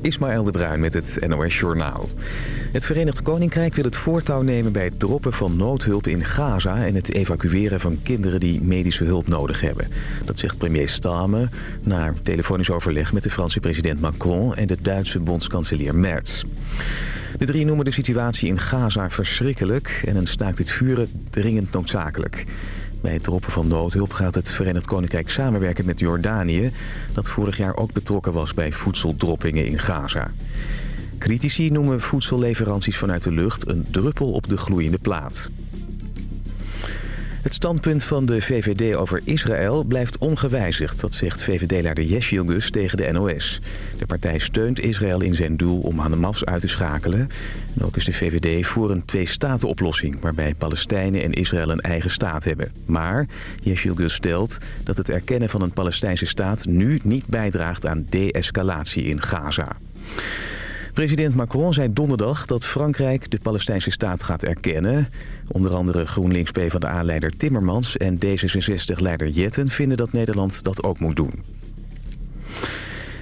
Ismaël de Bruin met het NOS Journaal. Het Verenigd Koninkrijk wil het voortouw nemen bij het droppen van noodhulp in Gaza... en het evacueren van kinderen die medische hulp nodig hebben. Dat zegt premier Starmer na telefonisch overleg met de Franse president Macron... en de Duitse bondskanselier Merz. De drie noemen de situatie in Gaza verschrikkelijk... en een staakt het vuren dringend noodzakelijk. Bij het droppen van noodhulp gaat het Verenigd Koninkrijk samenwerken met Jordanië... dat vorig jaar ook betrokken was bij voedseldroppingen in Gaza. Critici noemen voedselleveranties vanuit de lucht een druppel op de gloeiende plaat. Het standpunt van de VVD over Israël blijft ongewijzigd. Dat zegt VVD-leider Yesh Yilgus tegen de NOS. De partij steunt Israël in zijn doel om Hamas uit te schakelen. En ook is de VVD voor een twee-staten-oplossing... waarbij Palestijnen en Israël een eigen staat hebben. Maar Yesh Yilgus stelt dat het erkennen van een Palestijnse staat... nu niet bijdraagt aan de-escalatie in Gaza. President Macron zei donderdag dat Frankrijk de Palestijnse staat gaat erkennen. Onder andere GroenLinks PvdA-leider Timmermans en D66-leider Jetten vinden dat Nederland dat ook moet doen.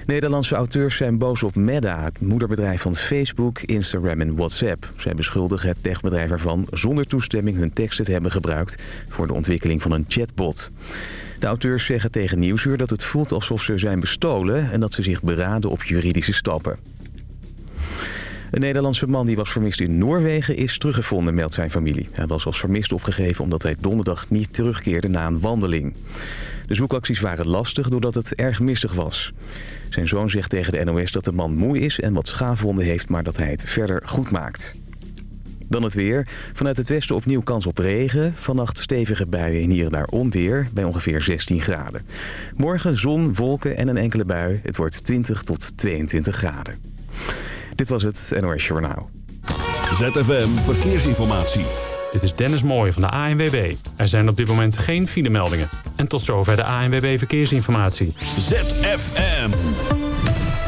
Nederlandse auteurs zijn boos op Meta, het moederbedrijf van Facebook, Instagram en WhatsApp. Zij beschuldigen het techbedrijf ervan zonder toestemming hun teksten te hebben gebruikt voor de ontwikkeling van een chatbot. De auteurs zeggen tegen Nieuwsuur dat het voelt alsof ze zijn bestolen en dat ze zich beraden op juridische stappen. Een Nederlandse man die was vermist in Noorwegen is teruggevonden, meldt zijn familie. Hij was als vermist opgegeven omdat hij donderdag niet terugkeerde na een wandeling. De zoekacties waren lastig doordat het erg mistig was. Zijn zoon zegt tegen de NOS dat de man moe is en wat schaafwonden heeft, maar dat hij het verder goed maakt. Dan het weer. Vanuit het westen opnieuw kans op regen. Vannacht stevige buien en hier en daar onweer bij ongeveer 16 graden. Morgen zon, wolken en een enkele bui. Het wordt 20 tot 22 graden. Dit was het NOS Journaal. ZFM Verkeersinformatie. Dit is Dennis Mooij van de ANWB. Er zijn op dit moment geen filemeldingen. En tot zover de ANWB Verkeersinformatie. ZFM.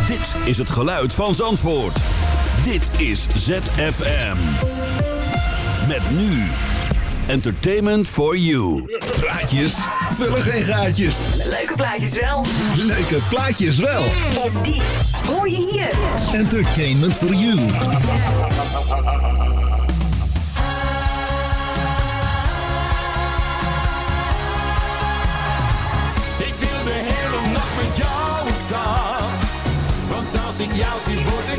Dit is het geluid van Zandvoort. Dit is ZFM. Met nu. Entertainment for you. Praatjes vullen geen gaatjes. Leuke plaatjes wel. Leuke plaatjes wel. En die hoor je hier. Entertainment for you. Ik wil de hele nacht met jou staan. Want als ik jou zie, word ik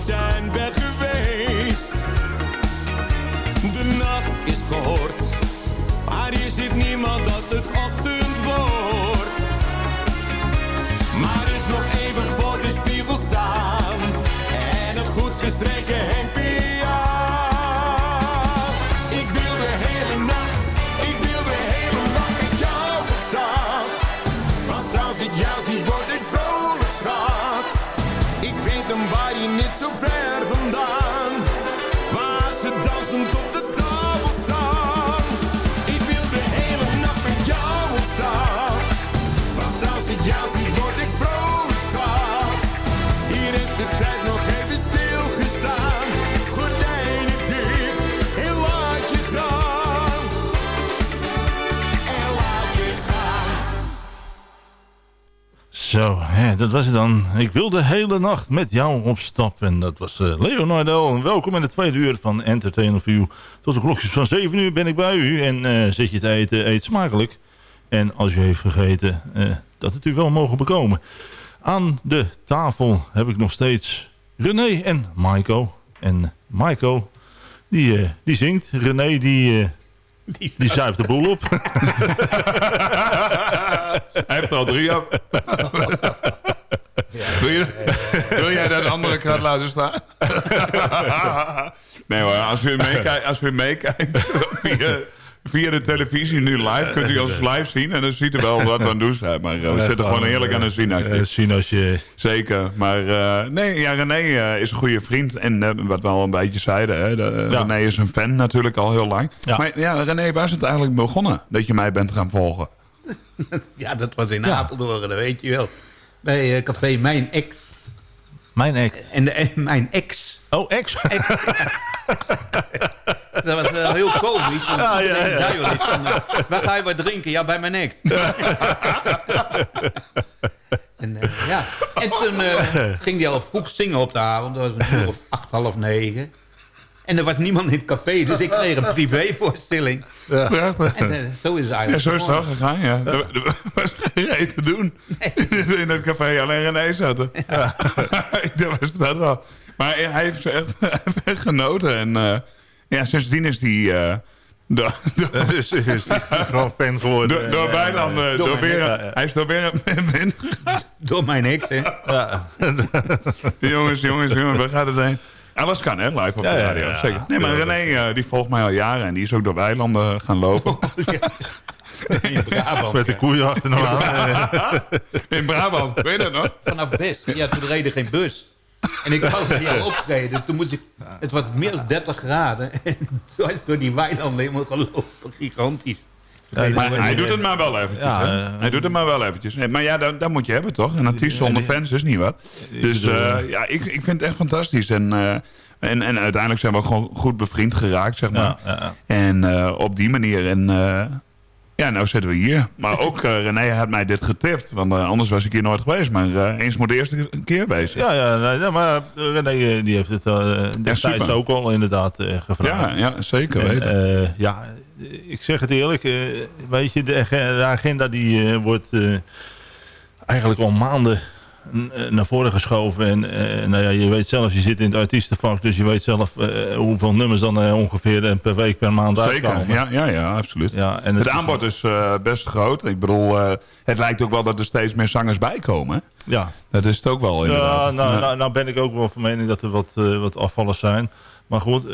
alsof dat was het dan. Ik wil de hele nacht met jou op stap. En dat was eh, Leonardo. Welkom in het tweede uur van Entertainer You. Tot de klokjes van 7 uur ben ik bij u. En eh zit je te eten, eet smakelijk. En als u heeft gegeten, eh, dat het u wel mogen bekomen. Aan de tafel heb ik nog steeds René en Maiko. En Maiko, die, die zingt. René, die, die zuipt de boel op. Hij heeft er al drie op. wil, je, wil jij dat andere kant laten staan? nee hoor, als u meekijkt, meekijkt via, de televisie nu live, kunt u ons live zien. En dan ziet u wel wat we aan het doen zijn. Maar uh, we zitten gewoon heerlijk aan het zien. Eh, zien als je... Zeker. Maar uh, nee, ja, René uh, is een goede vriend. En uh, wat we al een beetje zeiden. Hè, de, ja. René is een fan natuurlijk al heel lang. Ja. Maar ja, René, waar is het eigenlijk begonnen? Dat je mij bent gaan volgen? ja, dat was in ja. Apeldoorn, dat weet je wel. Bij uh, café Mijn Ex. Mijn Ex? En, de, en mijn ex. Oh, ex? ex dat was wel heel komisch. Want ja, ja, ja. zei wel van, uh, waar ga je wat drinken? Ja, bij mijn ex. en, uh, ja. en toen ging hij al vroeg zingen op de avond. Dat was een uur of acht, half negen. En er was niemand in het café, dus ik kreeg een privévoorstelling. Ja. En uh, zo is het eigenlijk. Ja, zo is het wel gegaan, ja. Er, er was geen reet te doen nee. in het café. Alleen René zat Ja. dat was dat wel. Maar hij heeft echt, echt genoten. En uh, ja, sindsdien is hij... Uh, door, door, is, is gewoon fan geworden. Door, door Weiland. Ja, ja. door, door weer, ja, hij is door weer een min Door mijn ex, hè? Ja. jongens, jongens, jongens, waar gaat het heen? Alles kan, hè, live op de radio. Ja, ja, Zeker. Nee, maar René, uh, die volgt mij al jaren en die is ook door weilanden gaan lopen. Oh, In Brabant. Met de koeien achter hem aan. In Brabant, weet je dat nog? Vanaf Best. Ja, toen reden geen bus. En ik wou met jou optreden. Toen moest ik, het was meer dan 30 graden. En toen is door die weilanden helemaal gelopen. Gigantisch. Ja, maar hij doet het maar wel eventjes. Ja, uh, hij doet het maar wel eventjes. Nee, maar ja, dat, dat, moet je hebben toch? Een artiest zonder fans is niet wat. Dus uh, ja, ik, ik vind het echt fantastisch. En, uh, en, en uiteindelijk zijn we ook gewoon goed bevriend geraakt, zeg maar. Ja, en op die manier. En ja, nou zitten we hier. Maar ook René had mij dit getipt. Want anders was ik hier nooit geweest. Maar eens moet de eerste keer wezen. Ja, ja, ja maar René die heeft het destijds ook al inderdaad gevraagd. Ja, ja zeker weten. ja, ik zeg het eerlijk, uh, weet je, de, de agenda die uh, wordt uh, eigenlijk al maanden naar voren geschoven. En nou ja, je weet zelf, je zit in het artiestenvak, dus je weet zelf hoeveel nummers dan ongeveer per week, per maand Zeker, uitkomen. ja, ja, ja, absoluut. Ja, en het, het aanbod is best groot. Ik bedoel, het lijkt ook wel dat er steeds meer zangers bij komen. Ja. Dat is het ook wel inderdaad. Ja, nou, nou, nou ben ik ook wel van mening dat er wat, wat afvallers zijn. Maar goed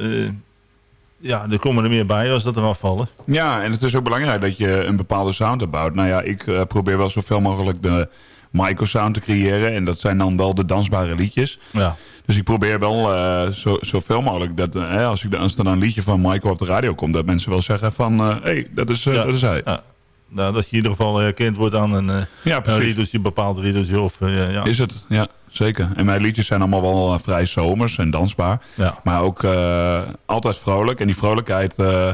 ja, er komen er meer bij als dat er afvallen. Ja, en het is ook belangrijk dat je een bepaalde sound opbouwt. Nou ja, ik probeer wel zoveel mogelijk de micro-sound te creëren. En dat zijn dan wel de dansbare liedjes. Ja. Dus ik probeer wel uh, zo, zoveel mogelijk... Dat, uh, als, ik, als er dan een liedje van Michael op de radio komt... dat mensen wel zeggen van... Hé, hey, dat, is, ja. dat is hij. Ja. Nou, dat je in ieder geval herkend wordt aan een, ja, een riedeltje, bepaald riedeltje. Of, ja. Is het, ja. Zeker. En mijn liedjes zijn allemaal wel vrij zomers en dansbaar. Ja. Maar ook uh, altijd vrolijk. En die vrolijkheid, uh,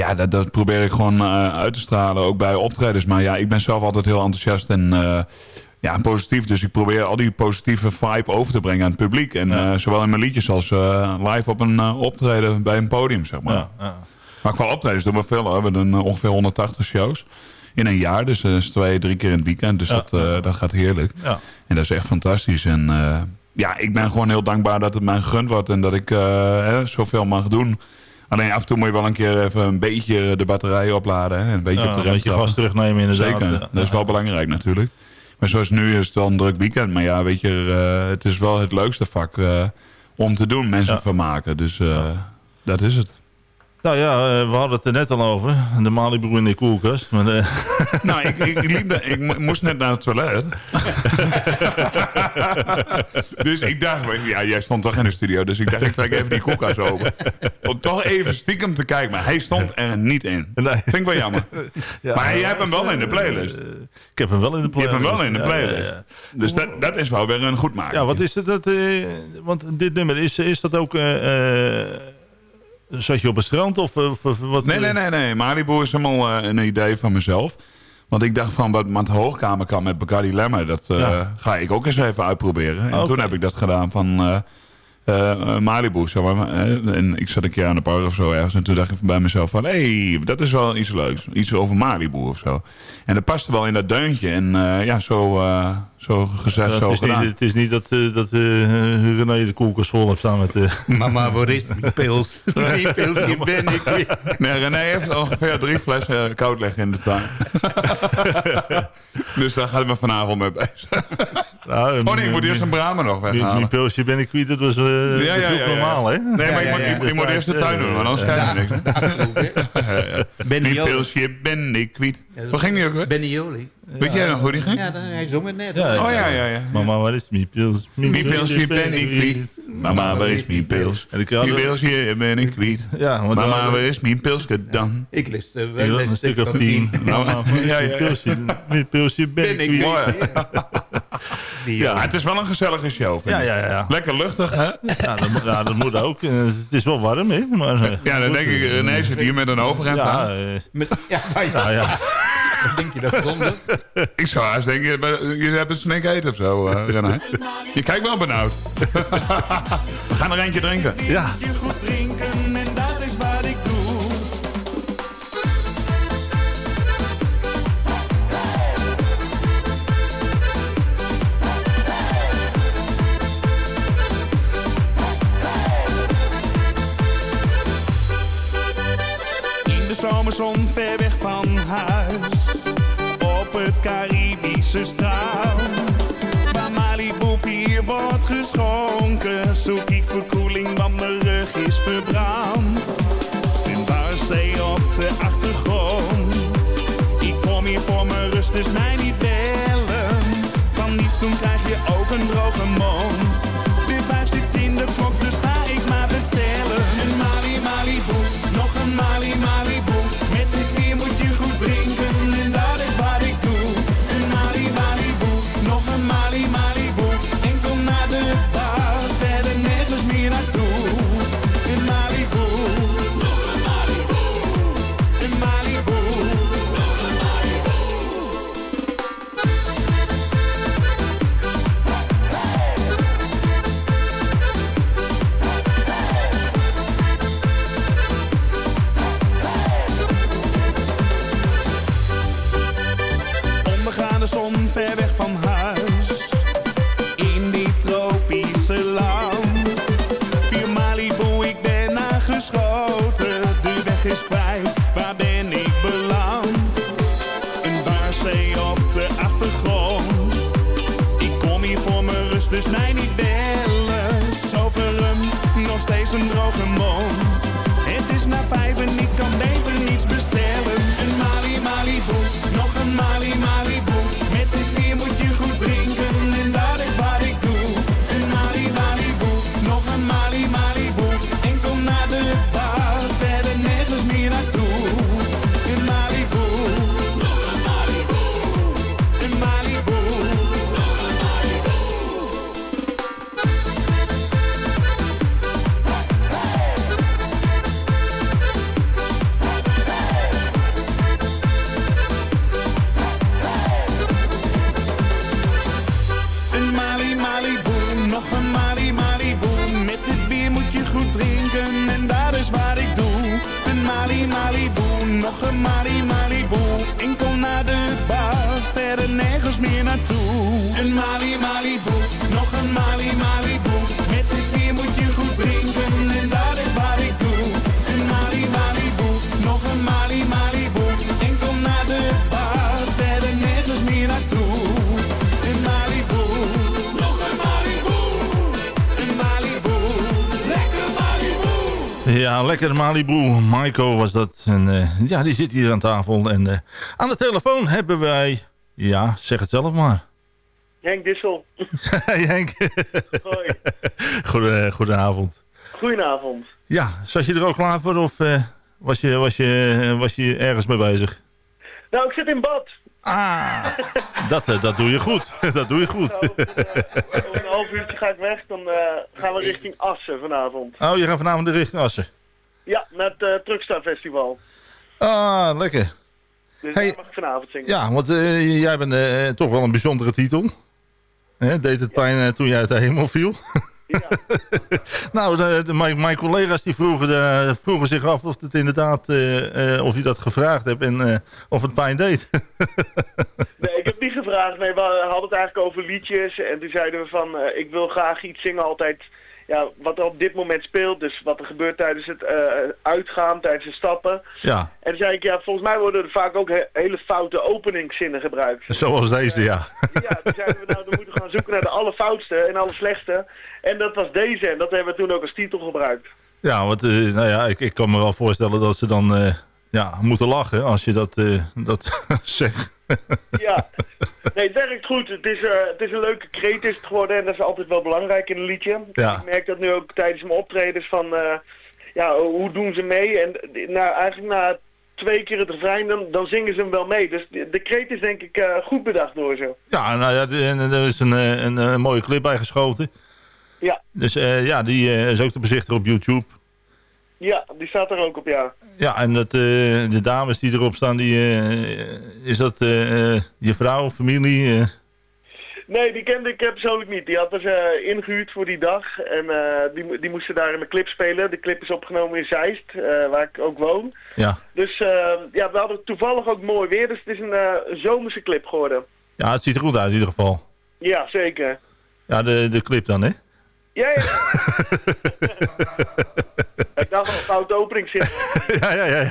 ja, dat, dat, probeer ik gewoon uit te stralen. Ook bij optredens. Maar ja, ik ben zelf altijd heel enthousiast en ja, positief. Dus ik probeer al die positieve vibe over te brengen aan het publiek. En ja. zowel in mijn liedjes als live op een optreden bij een podium, zeg maar. Ja, ja. Maar qua optredens doen we veel. Hoor. We hebben ongeveer 180 shows in een jaar. Dus dat is twee, drie keer in het weekend. Dus dat, dat gaat heerlijk. Ja. En dat is echt fantastisch. En ja, ik ben gewoon heel dankbaar dat het mij gegund wordt. En dat ik hè, zoveel mag doen. Alleen af en toe moet je wel een keer even een beetje de batterijen opladen. Hè? Een beetje ja, op de een beetje gas terugnemen inderdaad. Zeker, ja. dat is wel belangrijk natuurlijk. Maar zoals nu is het wel een druk weekend. Maar ja, weet je, het is wel het leukste vak om te doen. Mensen vermaken. Dus dat is het. Nou ja, eh, we hadden het er net al over. De Malibu in de koelkast. Maar, eh, Nou, ik, ik, liep de- ik mo- moest net naar het toilet. dus ik dacht, ja, jij stond toch in de studio. Dus ik dacht, ik trek even die koelkast open. Om toch even stiekem te kijken. Maar hij stond er niet in. Nee. Vind ik wel jammer. ja, maar jij hebt hem wel in de playlist. ik heb hem wel in de Je playlist. hebt hem wel in de ja, playlist. ja. Dus dat, dat is wel weer een goed maken. Ja, wat is het? Dat, eh, want dit nummer, is, is dat ook... zat je op het strand of, of, of wat? Nee, nee, nee, nee. Malibu is helemaal eh, een idee van mezelf. Want ik dacht van wat met de hoogkamer kan met Bacardi Lemmer... dat eh, Ja. ga ik ook eens even uitproberen. En toen heb ik dat gedaan van eh, eh, Malibu. Zeg maar. Eh, En ik zat een keer aan de park of zo ergens... en toen dacht ik bij mezelf van... hé, hey, dat is wel iets leuks. Iets over Malibu of zo. En dat paste wel in dat deuntje. En eh, ja, zo, eh, zo gezegd, zo het, is gedaan. niet, het is niet dat, eh, dat eh, René de koelkast vol heeft staan met... eh, Mama, waar is mijn pils? Die pils, die ben ik weer. Nee, René heeft ongeveer drie flessen koud leggen in de tuin. dus daar gaat me vanavond mee bezig. nou, Oh nee, ik moet eerst een Brahma nog Mijn weghalen. pilsje ben ik kwijt, dat was, eh Ja, ja, ja, ja. normaal, hè? Nee, maar Ja, ik, moet, ja, ja. ik, ik moet eerst de tuin doen, want anders krijg je niks. hè? Mijn pilsje ben ik kwijt. Hoe ging die ook weer? Benny Jolie. Weet jij nog hoe die ging? Ja, dan, hij zong het net. Ja, Oh ja, ja, ja. Mama, waar is mijn pils? Mijn pilsje ben ik kwijt. Mama, waar is mijn pils? Mijn had- pilsje ben ik kwijt. Ja, want Mama, waar is mijn pilsje dan? Ik lust er Ik wel een stuk of tien. Nou, Mama, waar is ja, mijn pilsje? Mijn pilsje ben Ben ik. Mooi. Ja, het is wel een gezellige show. vind Ja, ik. ja, ja. Lekker luchtig, hè? Ja, dat, moet- ja, dat moet ook. Eh, Het is wel warm, hè? Maar, eh, Ja, dan denk ik, René zit hier met een overhemd Ja, aan. Met, ja, maar ja, ja, ja. Denk je dat zonder? Ik zou haast denken, je- hebt een snake eten of zo, eh, René. Je kijkt wel benauwd. We gaan er eentje drinken. Ja. Je goed drinken en dat is wat ik doe. In de zomerzon ver weg van huis. Het Caribische strand. Waar Malibu 4 wordt geschonken. Zoek ik verkoeling, want mijn rug is verbrand. Een barzee op de achtergrond. Ik kom hier voor mijn rust, dus mij niet bellen. Van niets doen krijg je ook een droge mond. De vijf zit in de klok, dus ga ik maar bestellen. Een Mali Malibu, nog een Mali Malibu. Waar ben ik beland? Een baarzee op de achtergrond. Ik kom hier voor mijn rust, dus mij niet bellen. Zoverum, nog steeds een droge mond. Het is na vijf en ik kan beter niets bestellen. Een Mali Malibu, nog een Mali Malibu. Ja, lekker Malibu. Maiko was dat. En, uh, ja, die zit hier aan tafel. En uh, aan de telefoon hebben wij... Ja, zeg het zelf maar. Henk Dissel. hey Henk. Hoi. Goede, goedenavond. Goedenavond. Ja, zat je er ook klaar voor of uh, was, je, was, je, was je ergens mee bezig? Nou, ik zit in bad. Ah, dat, dat doe je goed. dat doe je goed. Nou, over, een half uurtje ga ik weg, dan uh, gaan we richting Assen vanavond. Oh, je gaat vanavond richting Assen? Ja, naar het uh, Truckstar Festival. Ah, lekker. Dus hey, mag ik vanavond zingen. Ja, want uh, jij bent uh, toch wel een bijzondere titel. Deed het pijn ja. toen jij uit de hemel viel? Ja. nou, de, de, mijn, mijn, collega's die vroegen, de, vroegen zich af of het inderdaad, uh, of je dat gevraagd hebt en of het pijn deed. nee, ik heb niet gevraagd. Nee, we hadden het eigenlijk over liedjes en toen zeiden we van, ik wil graag iets zingen altijd ja, wat er op dit moment speelt. Dus wat er gebeurt tijdens het uh, uitgaan, tijdens het stappen. Ja. En zei ik, ja, volgens mij worden er vaak ook he hele foute openingszinnen gebruikt. Zoals deze, ja. Ja, toen zeiden we, nou, dan moeten we gaan zoeken naar de allerfoutste en allerslechtste. En dat was deze, en dat hebben we toen ook als titel gebruikt. Ja, want uh, nou ja, ik, ik kan me wel voorstellen dat ze dan ja, moeten lachen als je dat, dat zegt. ja, nee, het werkt goed. Het is, uh, het is een leuke kreet is het geworden en dat is altijd wel belangrijk in een liedje. Ja. Ik merk dat nu ook tijdens mijn optredens van, uh, ja, hoe doen ze mee? En nou, eigenlijk na twee keer het refrein, dan, dan zingen ze hem wel mee. Dus de, de kreet is denk ik uh, goed bedacht door ze. Ja, nou ja, er is een, een, een, mooie clip bij geschoten. Ja. Dus ja, die is ook te bezichtigen op YouTube. Ja, die staat er ook op, ja. Ja, en dat, uh, de dames die erop staan, die, uh, is dat uh, je vrouw, familie? Nee, die kende ik persoonlijk niet. Die hadden ze ingehuurd voor die dag. En die, die moesten daar in de clip spelen. De clip is opgenomen in Zeist, waar ik ook woon. Ja. Dus ja, we hadden toevallig ook mooi weer. Dus het is een zomerse clip geworden. Ja, het ziet er goed uit in ieder geval. Ja, zeker. Ja, de, de clip dan, hè? Ja, ja. een foute opening zit. ja, ja, ja.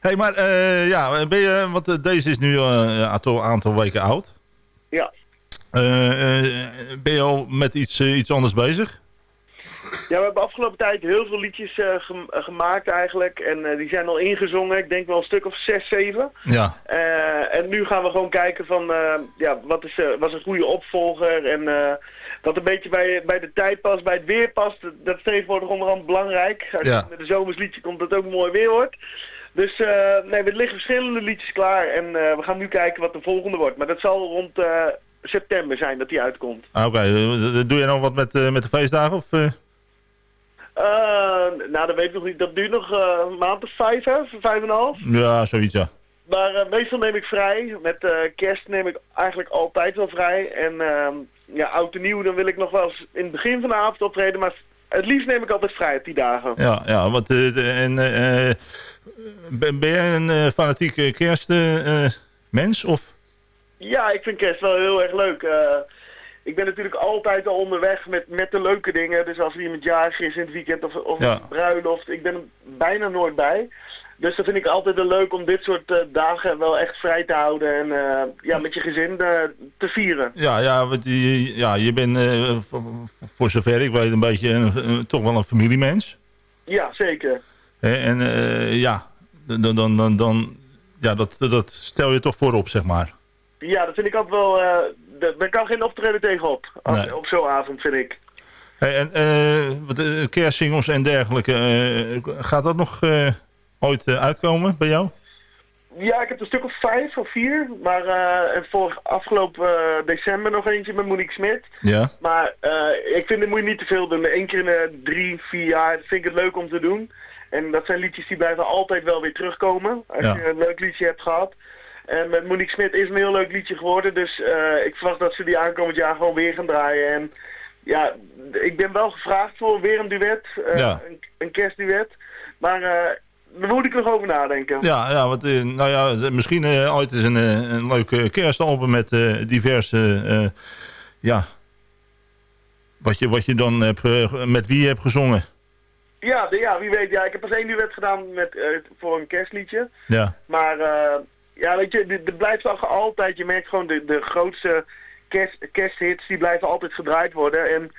hey, maar uh, ja, ben je, want deze is nu een aantal, weken oud. Ja. Uh, uh, ben je al met iets, iets anders bezig? Ja, we hebben afgelopen tijd heel veel liedjes uh, gem gemaakt eigenlijk. En uh, die zijn al ingezongen. Ik denk wel een stuk of zes, zeven. Ja. Uh, en nu gaan we gewoon kijken van, ja, wat is, was een goede opvolger. En wat een beetje bij, bij de tijd past, bij het weer past. Dat is tegenwoordig onder andere belangrijk. Als ja. je met de zomersliedje komt dat het ook mooi weer wordt. Dus nee, er liggen verschillende liedjes klaar. En we gaan nu kijken wat de volgende wordt. Maar dat zal rond september zijn dat die uitkomt. Ah, Oké, okay. doe je nog wat met, met de feestdagen? Of, nou, dat weet ik nog niet. Dat duurt nog een maand of vijf, hè? Vijf en een half. Ja, zoiets, ja. Maar meestal neem ik vrij. Met kerst neem ik eigenlijk altijd wel vrij. En ehm, ja, oud en nieuw, dan wil ik nog wel eens in het begin van de avond optreden. Maar het liefst neem ik altijd vrij op die dagen. Ja, ja want en, ben, ben jij een fanatieke kerstmens? of? Ja, ik vind kerst wel heel erg leuk. ik ben natuurlijk altijd al onderweg met, met de leuke dingen. Dus als er iemand jarig is in het weekend of, of ja. bruiloft, ik ben er bijna nooit bij. Dus dat vind ik altijd wel leuk om dit soort uh, dagen wel echt vrij te houden en uh, ja, met je gezin uh, te vieren. Ja, ja, want je, ja, je bent voor, voor zover ik weet een beetje een, toch wel een familiemens. Ja, zeker. En ja, dan, dan, dan, dan, ja dat, dat stel je toch voorop, zeg maar. Ja, dat vind ik altijd wel daar kan geen optreden tegenop. Nee. Op zo'n avond, vind ik. Hey, en uh, kerstsingles en dergelijke, uh, gaat dat nog uh, ooit uitkomen bij jou? Ja, ik heb een stuk of vijf of vier. Maar voor afgelopen december nog eentje met Monique Smit. Ja. Maar ik vind dat moet je niet te veel doen. Eén keer in de drie, vier jaar vind ik het leuk om te doen. En dat zijn liedjes die blijven altijd wel weer terugkomen. Als Ja. je een leuk liedje hebt gehad. En met Monique Smit is een heel leuk liedje geworden. Dus uh, ik verwacht dat ze die aankomend jaar gewoon weer gaan draaien. En ja, ik ben wel gevraagd voor weer een duet. Uh, Ja. een, een kerstduet. Maar uh, daar moet ik nog over nadenken. Ja, ja want uh, nou ja, misschien uh, ooit is een, uh, een leuk kerstalbum met diverse, ja, wat je, wat je dan hebt, met wie je hebt gezongen. Ja, de, ja, wie weet. Ja, ik heb pas één duet gedaan met, uh, voor een kerstliedje. Ja, Maar uh, ja, weet je, blijft toch altijd, je merkt gewoon de, de grootste kerst, kersthits, die blijven altijd gedraaid worden. En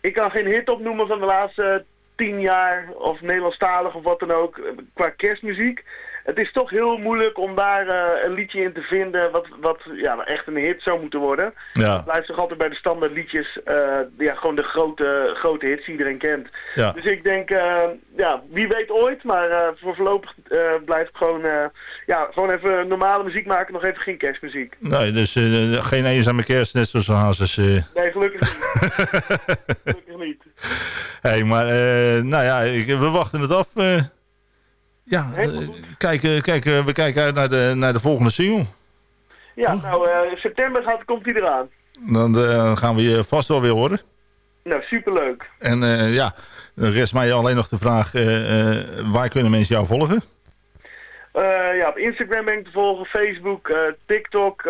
ik kan geen hit opnoemen van de laatste tien jaar of Nederlandstalig of wat dan ook, qua kerstmuziek het is toch heel moeilijk om daar uh, een liedje in te vinden wat, wat ja, echt een hit zou moeten worden. Ja. Het blijft toch altijd bij de standaard liedjes, uh, ja, gewoon de grote, grote hits die iedereen kent. Ja. Dus ik denk, uh, ja, wie weet ooit, maar voor voorlopig blijft gewoon, ja, gewoon even normale muziek maken, nog even geen kerstmuziek. Nee, dus geen eenzame kerst, net zoals Hazes. Nee, gelukkig niet. gelukkig niet. hey, maar nou ja, ik, we wachten het af. Ja, kijken, kijken, we kijken uit naar de, naar de volgende single. Ja, nou, uh, september gaat, komt hij eraan. Dan uh, gaan we je vast wel weer horen. Nou, superleuk. En uh, ja, rest mij alleen nog de vraag, waar kunnen mensen jou volgen? ja, op Instagram ben ik te volgen, Facebook, TikTok,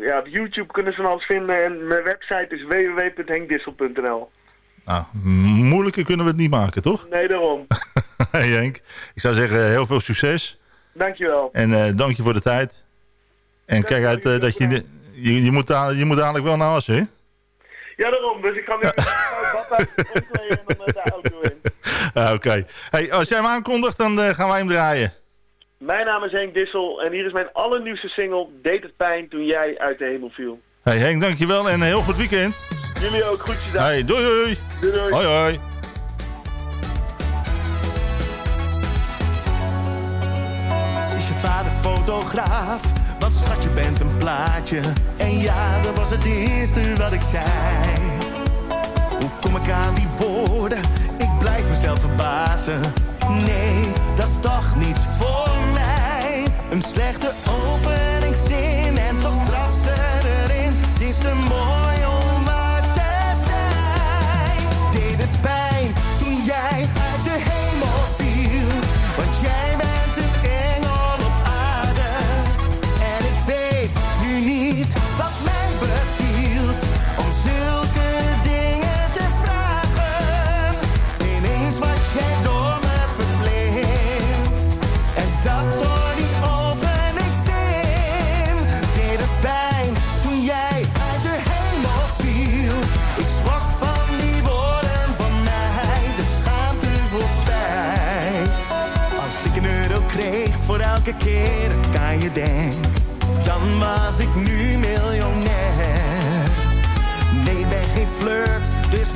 ja, op YouTube kunnen ze van alles vinden. En mijn website is www.henkdissel.nl. Nou, moeilijker kunnen we het niet maken, toch? Nee, daarom. hey Henk, ik zou zeggen heel veel succes. Dankjewel. En uh, dank je voor de tijd. En kijk uit uh, dat je, je, je, moet, je moet dadelijk wel naar huis, hè? Ja, daarom. Dus ik ga nu bad uit, en dan de auto in. Ah, Oké. Okay. Hey, als jij hem aankondigt, dan uh, gaan wij hem draaien. Mijn naam is Henk Dissel en hier is mijn allernieuwste single Deed het pijn toen jij uit de hemel viel. Hey Henk, dankjewel en een heel goed weekend. Jullie ook, groetjes daar. Hey, doei doei. Doei doei. Hoi hoi. Vader fotograaf? Want schat, je bent een plaatje. En ja, dat was het eerste wat ik zei. Hoe kom ik aan die woorden? Ik blijf mezelf verbazen. Nee, dat is toch niets voor mij. Een slechte openingszin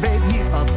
weet niet wat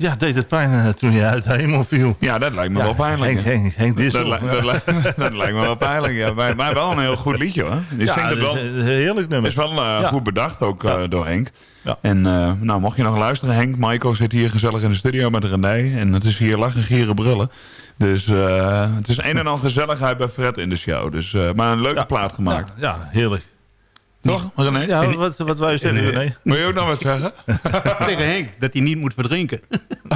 ja, deed het pijn uh, toen je uit de hemel viel. Ja, dat lijkt me wel pijnlijk. Henk, Henk, Henk Dissel. Dat, dat, li dat, lijkt me wel pijnlijk, ja. Maar, maar, wel een heel goed liedje, hoor. Ja, wel, is een heerlijk nummer. is wel uh, goed bedacht, ook uh, door Henk. Ja. En nou, mocht je nog luisteren, Henk, Michael zit hier gezellig in de studio met René. En het is hier lachen, gieren, brullen. Dus het is een en al gezelligheid bij Fred in de show. Dus, maar een leuke plaat gemaakt. Ja heerlijk. Toch, René? Ja, wat, wat wou je zeggen, René? Moet je ook nog wat zeggen? Tegen Henk, dat hij niet moet verdrinken.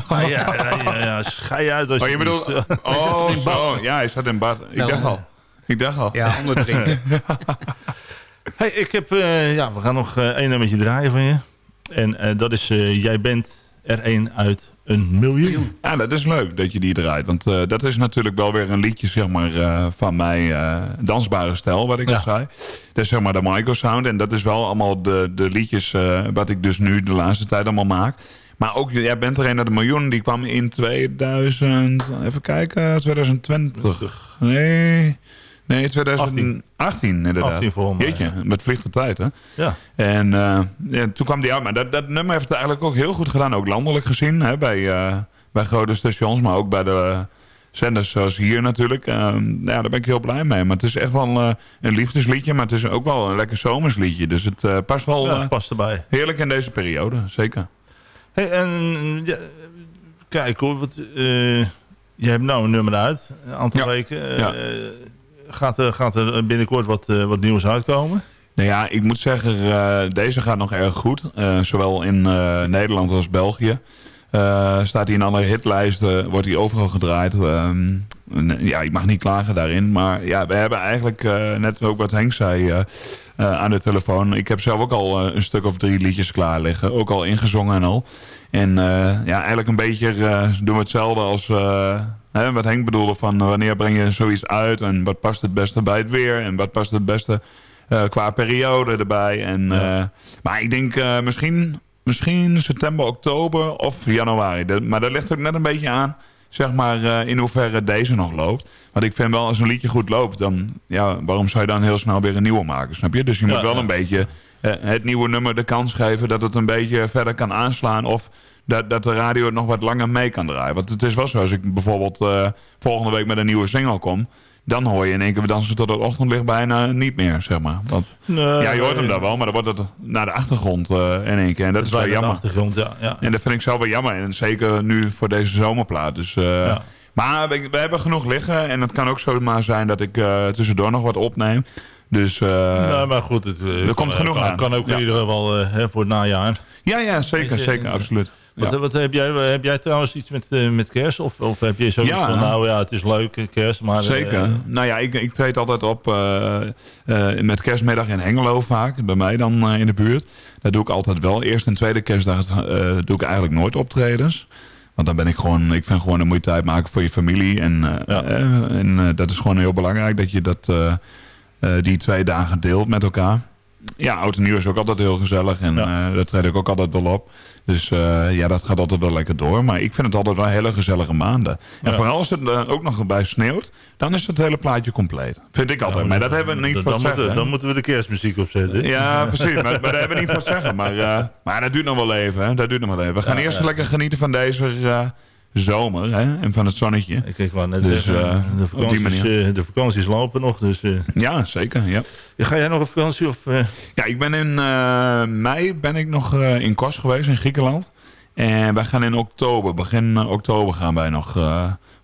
Oh, ja, ja, ja, ja, schei uit. Als oh, je bedoelt... Oh, zo. Ja, hij zat in bad. Ik nou, dacht al. Ik dacht al. Ja, onderdrinken. hey, ik heb, eh, ja, we gaan nog uh, één nummertje draaien van je. En uh, dat is Jij bent er één uit een miljoen. Ja, dat is leuk dat je die draait. Want uh, dat is natuurlijk wel weer een liedje zeg maar, uh, van mij. Uh, dansbare stijl, wat ik ja. al zei. Dat is zeg maar de Michael Sound. En dat is wel allemaal de, de liedjes wat ik dus nu de laatste tijd allemaal maak. Maar ook, jij bent er een uit de miljoen. Die kwam in 2000... Even kijken, 2020. Nee... Nee, 2018 inderdaad. 18 voor mij, Jeetje, met vliegende tijd, hè? Ja. En uh, ja, toen kwam die uit. Maar dat, dat nummer heeft het eigenlijk ook heel goed gedaan. Ook landelijk gezien, hè, bij, uh, bij grote stations. Maar ook bij de zenders zoals hier natuurlijk. Uh, ja, daar ben ik heel blij mee. Maar het is echt wel een liefdesliedje. Maar het is ook wel een lekker zomersliedje. Dus het past wel ja, past erbij. heerlijk in deze periode. Zeker. Hey, en ja, kijk hoor. Wat, je hebt nou een nummer uit. Een aantal ja. weken. Ja gaat, er, gaat er binnenkort wat, uh, wat nieuws uitkomen? Nou ja, ik moet zeggen, uh, deze gaat nog erg goed. Uh, zowel in Nederland als België. staat hij in alle hitlijsten, wordt hij overal gedraaid. Ehm, ja, ik mag niet klagen daarin. Maar ja, we hebben eigenlijk, net ook wat Henk zei aan de telefoon. Ik heb zelf ook al een stuk of drie liedjes klaar liggen. Ook al ingezongen en al. En ja, eigenlijk een beetje doen we hetzelfde als... Hè, wat Henk bedoelde van wanneer breng je zoiets uit... en wat past het beste bij het weer... en wat past het beste uh, qua periode erbij. En, ja. uh, maar ik denk uh, misschien, misschien september, oktober of januari. De, maar dat ligt ook net een beetje aan... zeg maar in hoeverre deze nog loopt. Want ik vind wel, als een liedje goed loopt... dan ja, waarom zou je dan heel snel weer een nieuwe maken? Snap je? Dus je moet wel een beetje het nieuwe nummer de kans geven... dat het een beetje verder kan aanslaan... of dat, dat de radio het nog wat langer mee kan draaien. Want het is wel zo, als ik bijvoorbeeld uh, volgende week met een nieuwe single kom... dan hoor je in één keer, we dansen tot het ochtendlicht bijna niet meer, zeg maar. Want, nee, ja, je hoort hem daar wel, maar dan wordt het naar de achtergrond uh, in één keer. En dat, dat is wel jammer. achtergrond, ja, ja. En dat vind ik zelf wel jammer. En zeker nu voor deze zomerplaat. Dus, ja. Maar we, we, hebben genoeg liggen. En het kan ook zomaar zijn dat ik tussendoor nog wat opneem. Dus uh, nou, maar goed, het, er kan, komt genoeg kan, aan. kan ook in ieder geval uh, voor het najaar. Ja, ja zeker, zeker, absoluut. Wat, ja. wat, heb, jij, heb jij trouwens iets met, uh, met kerst? Of, of heb je zoiets ja. van, nou ja, het is leuk, kerst, maar... Zeker. Uh, nou ja, ik, ik treed altijd op uh, met kerstmiddag in Hengelo vaak. Bij mij dan in de buurt. Dat doe ik altijd wel. Eerst en tweede kerstdag doe ik eigenlijk nooit optredens. Want dan ben ik gewoon, ik vind gewoon een mooie tijd maken voor je familie. En, ja. en dat is gewoon heel belangrijk dat je dat, die twee dagen deelt met elkaar. Ja, oud en nieuw is ook altijd heel gezellig. En ja. uh, daar treed ik ook altijd wel op. Dus uh, ja, dat gaat altijd wel lekker door. Maar ik vind het altijd wel hele gezellige maanden. En Ja. vooral als het uh, ook nog bij sneeuwt, dan is het hele plaatje compleet. Vind ik altijd. maar dat hebben we niet voor dan, zeggen. moeten, dan moeten we de kerstmuziek opzetten. Ja, precies. Maar, maar daar hebben we niet voor zeggen. Maar, maar dat duurt nog wel even. Hè? Dat duurt nog wel even. We gaan eerst lekker genieten van deze zomer. Hè? En van het zonnetje. Ik, ik wou net Dus, uh, de, die vakanties, eh, de vakanties lopen nog. Dus, eh, Ja, zeker. Ja. ga jij nog op vakantie? Of, eh? Ja, ik ben in mei ben ik nog in Kos geweest in Griekenland. En wij gaan in oktober, begin oktober gaan wij nog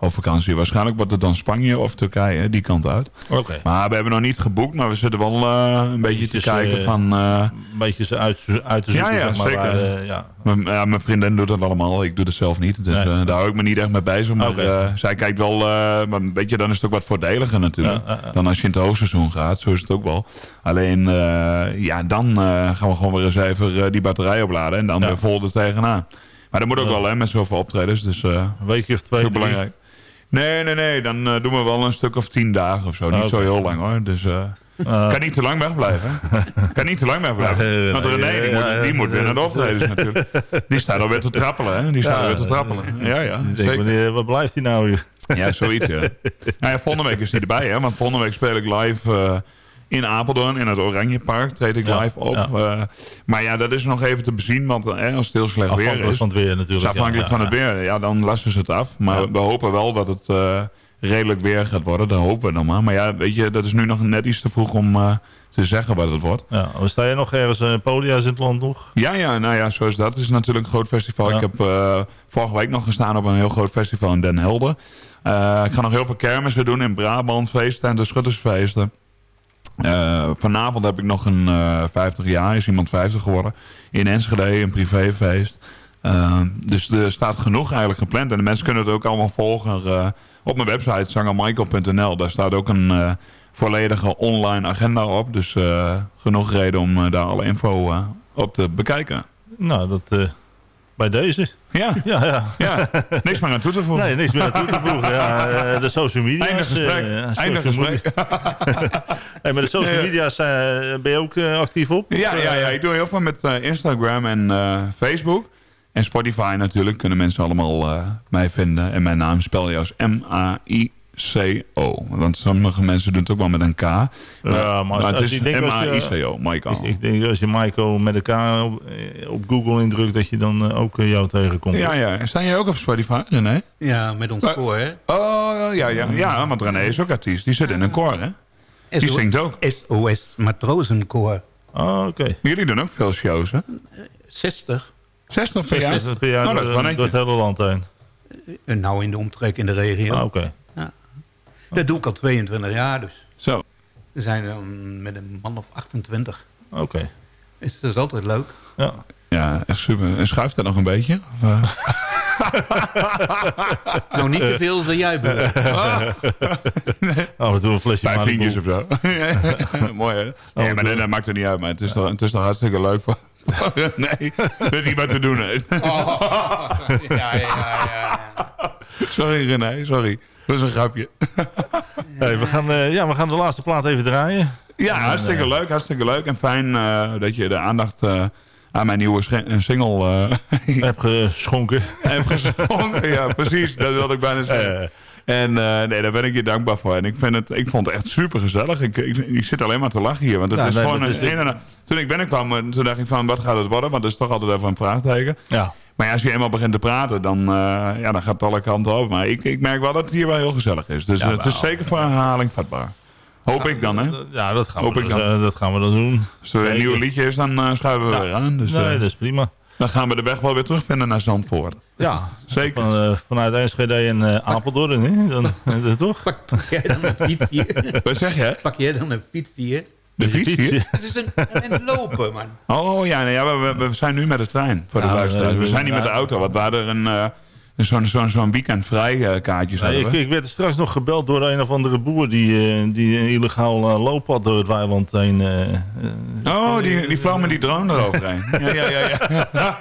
op vakantie. Waarschijnlijk wordt het dan Spanje of Turkije, die kant uit. Oké. Maar we hebben nog niet geboekt, maar we zitten wel uh, een beetje te Dus, kijken eh, van... een beetje ze uit, uit te zoeken. Ja, ja, zeg maar, zeker. waar, eh, ja. Mijn, ja, mijn vriendin doet dat allemaal. Ik doe het zelf niet. Dus Nee. daar hou ik me niet echt mee bezig. Maar uh, zij kijkt wel... Uh, maar weet je, dan is het ook wat voordeliger natuurlijk. Dan als je in het hoogseizoen gaat. Zo is het ook wel. Alleen, ja, dan gaan we gewoon weer eens even die batterij opladen. En dan weer vol er tegenaan. Maar dat moet ook wel, hè, met zoveel optredens. Dus Een weekje of twee, belangrijk. Nee, nee, nee. Dan uh, doen we wel een stuk of tien dagen of zo. Niet Oké. zo heel lang hoor. Dus... Uh, Ah. kan niet te lang wegblijven. kan niet te lang wegblijven. Want René, die, moet, die moet weer naar de optredens natuurlijk. Die staat alweer te trappelen, hè? Die staat Ja. alweer te trappelen. Ja, ja. Zeker. wanneer, wat blijft hij nou hier? Ja, zoiets, ja. Nou ja, volgende week is hij erbij, hè? Want volgende week speel ik live eh, in Apeldoorn, in het Oranjepark. Treed ik Ja, live op. ja. Eh, maar ja, dat is nog even te bezien, want eh, als het heel slecht weer Afhankelijk is... van het weer natuurlijk. afhankelijk ja, van het weer. Ja, dan lassen ze het af. Maar we hopen wel dat het eh, redelijk weer gaat worden. Dat hopen we dan maar. Maar ja, weet je, dat is nu nog net iets te vroeg om te zeggen wat het wordt. Ja, sta je nog ergens uh, podia's in het land nog? Ja, ja, nou ja, zo is dat. Het is natuurlijk een groot festival. Ja. Ik heb vorige week nog gestaan op een heel groot festival in Den Helder. Ik ga nog heel veel kermissen doen in Brabant, feesten en de schuttersfeesten. Eh, vanavond heb ik nog een eh 50 jaar, is iemand 50 geworden. In Enschede, een privéfeest. Eh, dus er staat genoeg eigenlijk gepland. En de mensen kunnen het ook allemaal volgen eh, op mijn website, zangermichael.nl. Daar staat ook een, eh, volledige online agenda op. Dus genoeg reden om daar alle info op te bekijken. Nou, dat bij deze. Ja. Ja, ja. ja. Niks meer aan toe te voegen. Nee, niks meer aan toe te voegen. Ja, de social media. Eindig gesprek. Uh, Eindig gesprek. hey, maar de social media's uh, ben je ook uh, actief op? Ja, ja, ja, ik doe heel veel met Instagram en Facebook. En Spotify natuurlijk kunnen mensen allemaal mij vinden. En mijn naam spel je als M-A-I M-A-I-C-O. Want sommige mensen doen het ook wel met een K. Maar, ja, maar, als, het is M-A-I-C-O, Maiko. Ik, ik, denk als je Maiko met een K op, eh, op, Google indrukt... dat je dan ook jou tegenkomt. Ja, ja. Staan jij ook op Spotify, René? Ja, met ons koor, hè? Oh, ja, ja. Ja, want René is ook artiest. Die zit in een koor, hè? Die SO zingt ook. SOS Matrozenkoor. Oh, oké. Jullie doen ook veel shows, hè? 60. 60 per jaar? 60 per jaar nou, dat is door, door het hele land heen. Nou, in de omtrek in de regio. Ah, oké. Dat doe ik al 22 jaar dus. Zo. We zijn dan met een man of 28. Oké. Okay. Is, dat is altijd leuk. Ja. Ja, echt super. En schuift dat nog een beetje? Of, uh... nou, niet te veel als jij. Ah. nee. Af en toe een flesje Vijf vriendjes of zo. Mooi, hè? Nee, maar dat maakt er niet uit. Maar het is, toch, het is toch hartstikke leuk voor... nee, met iemand te doen heeft. Oh. ja, ja, ja, ja. Sorry René, sorry. Dat is een grapje. hey, we, gaan, uh, ja, we gaan de laatste plaat even draaien. Ja, en, hartstikke uh, leuk. Hartstikke leuk. En fijn uh, dat je de aandacht aan mijn nieuwe single... heb geschonken. heb geschonken, ja, precies. Dat wilde ik bijna zeggen. En uh, nee, daar ben ik je dankbaar voor. En ik, vind het, ik vond het echt super gezellig. Ik, ik, ik zit alleen maar te lachen hier. Want het ja, is nee, gewoon een, is een, Toen ik binnenkwam, toen dacht ik van wat gaat het worden? Want dat is toch altijd even een vraagteken. Ja. Maar ja, als je eenmaal begint te praten, dan, uh, ja, dan gaat het alle kanten op. Maar ik, ik merk wel dat het hier wel heel gezellig is. Dus ja, het is zeker voor herhaling vatbaar. Hoop ik dan, hè? Ja, dat gaan, Hoop we, ik dan. Uh, dat gaan we dan doen. Als er een nieuw liedje is, dan uh, schuiven we ja. weer aan. Dus, nee, dat is prima. Dan gaan we de weg wel weer terugvinden naar Zandvoort. Ja, zeker. Van, uh, vanuit Enschede en uh, Apeldoorn, hè? Dan, toch? Pak, pak jij dan een fietsje? Wat zeg je? Pak jij dan een fietsje? De fietsje? Het is een, een lopen, man. Oh ja, nee, ja we, we, zijn nu met de trein voor de luisteraars. We zijn niet met de auto, want we hadden een zo'n zo'n zo'n weekend vrij kaartjes nee, ik, ik, werd straks nog gebeld door een of andere boer die, uh, die een illegaal uh, looppad door het weiland heen. Uh, oh, die, die vloog met die drone eroverheen. ja, ja, ja, ja.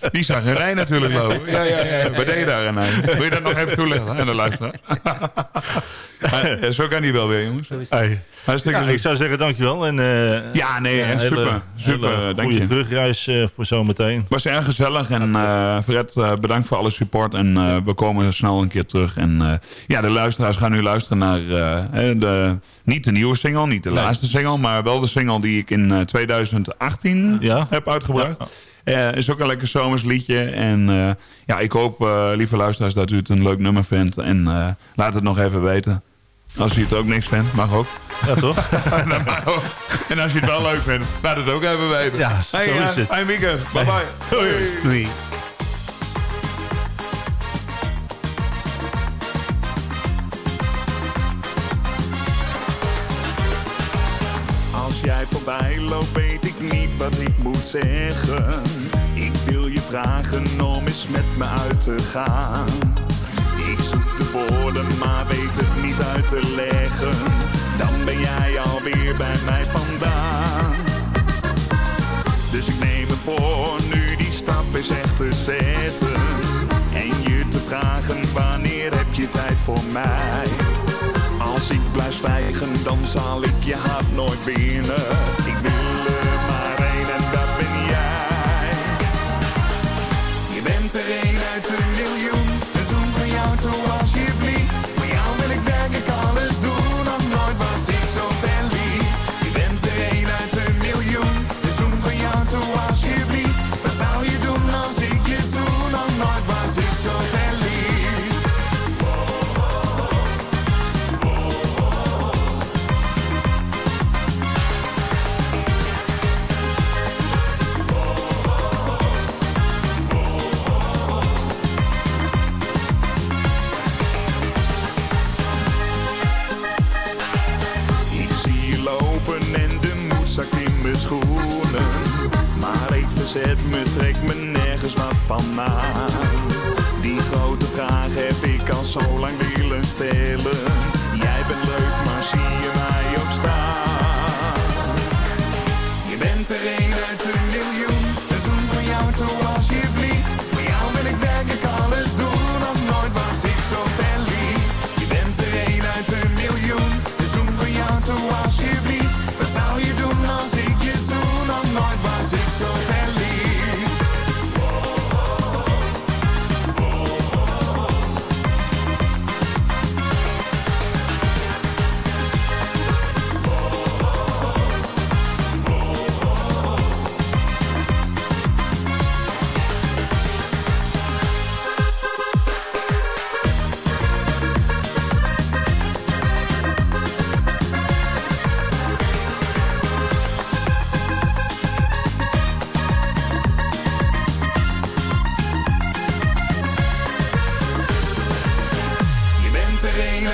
die zag René natuurlijk lopen. Ja, ja, ja. Wat deed je daar, René? Wil je dat nog even toelichten aan de luisteraar? zo kan die wel weer, jongens. Hey. Ja, ik zou zeggen dankjewel. En, uh, ja, nee, hele, super. super hele dank goede terugreis uh, voor zometeen. Het was erg gezellig. En uh, Fred, bedankt voor alle support. En we komen snel een keer terug. En ja, de luisteraars gaan nu luisteren naar de, niet de nieuwe single, niet de nee. laatste single. Maar wel de single die ik in 2018 ja. heb uitgebracht. Ja. is ook een lekker zomersliedje. En ja, ik hoop, lieve luisteraars, dat u het een leuk nummer vindt. En laat het nog even weten. Als je het ook niks vindt, mag ook. Ja, toch? en als je het wel leuk vindt, laat het ook even weten. Ja, zo hey, is het. Fijn weekend. Bye bye. Doei. Doei. Als jij voorbij loopt, weet ik niet wat ik moet zeggen. Ik wil je vragen om eens met me uit te gaan. Woorden, maar weet het niet uit te leggen. Dan ben jij alweer bij mij vandaan. Dus ik neem me voor nu die stap eens echt te zetten. En je te vragen, wanneer heb je tijd voor mij? Als ik blijf zwijgen, dan zal ik je hart nooit winnen. zet me, trek me nergens maar van aan. Die grote vraag heb ik al zo lang willen stellen. Jij bent leuk, maar zie je mij ook staan? Je bent er een uit een miljoen, We doen van jou toe alsjeblieft. Voor jou wil ik werkelijk alles doen, Of nooit was ik zo verliefd. Je bent er een uit een miljoen, We doen van jou toe alsjeblieft. Wat zou je doen als ik je zoen, nog nooit was ik zo fel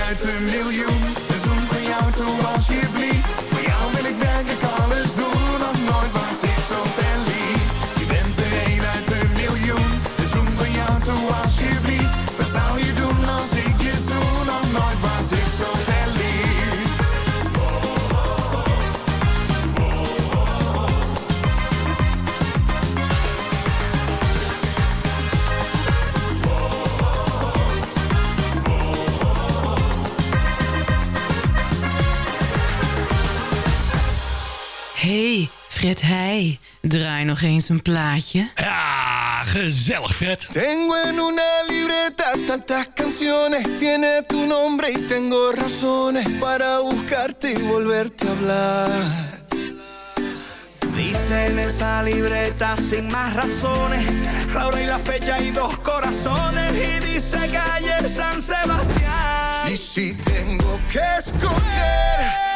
uit een miljoen. Een zoen van jou toch alsjeblieft. Fred Heij, draai nog eens een plaatje. Ja, gezellig Fred. Tengo en una libreta tantas canciones, tiene tu nombre y tengo razones para buscarte y volverte a hablar. Dice en esa libreta sin más razones, la hora y la fecha y dos corazones. Y dice calle San Sebastián. Y si tengo que escoger,